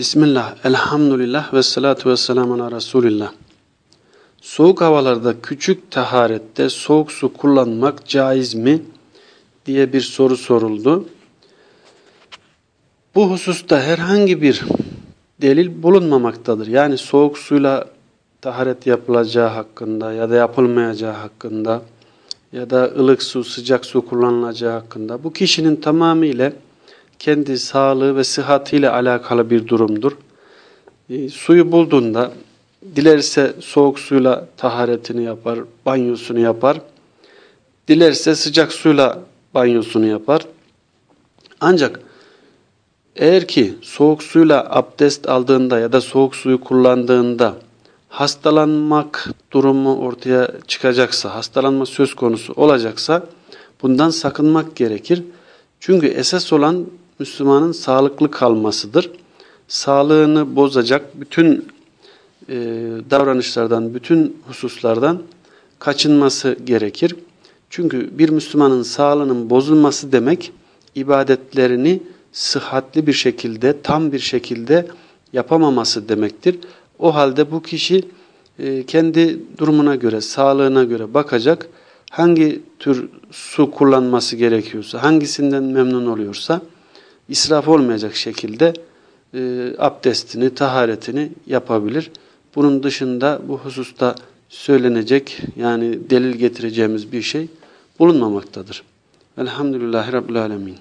Bismillah, elhamdülillah ve salatu ve selamu ala Resulillah. Soğuk havalarda küçük taharette soğuk su kullanmak caiz mi diye bir soru soruldu. Bu hususta herhangi bir delil bulunmamaktadır. Yani soğuk suyla taharet yapılacağı hakkında ya da yapılmayacağı hakkında ya da ılık su, sıcak su kullanılacağı hakkında bu kişinin tamamıyla kendi sağlığı ve sıhhatiyle alakalı bir durumdur. E, suyu bulduğunda dilerse soğuk suyla taharetini yapar, banyosunu yapar. Dilerse sıcak suyla banyosunu yapar. Ancak eğer ki soğuk suyla abdest aldığında ya da soğuk suyu kullandığında hastalanmak durumu ortaya çıkacaksa, hastalanma söz konusu olacaksa bundan sakınmak gerekir. Çünkü esas olan Müslümanın sağlıklı kalmasıdır. Sağlığını bozacak bütün e, davranışlardan, bütün hususlardan kaçınması gerekir. Çünkü bir Müslümanın sağlığının bozulması demek ibadetlerini sıhhatli bir şekilde, tam bir şekilde yapamaması demektir. O halde bu kişi e, kendi durumuna göre, sağlığına göre bakacak. Hangi tür su kullanması gerekiyorsa, hangisinden memnun oluyorsa israf olmayacak şekilde e, abdestini, taharetini yapabilir. Bunun dışında bu hususta söylenecek yani delil getireceğimiz bir şey bulunmamaktadır. Elhamdülillahi Rabbil Alemin.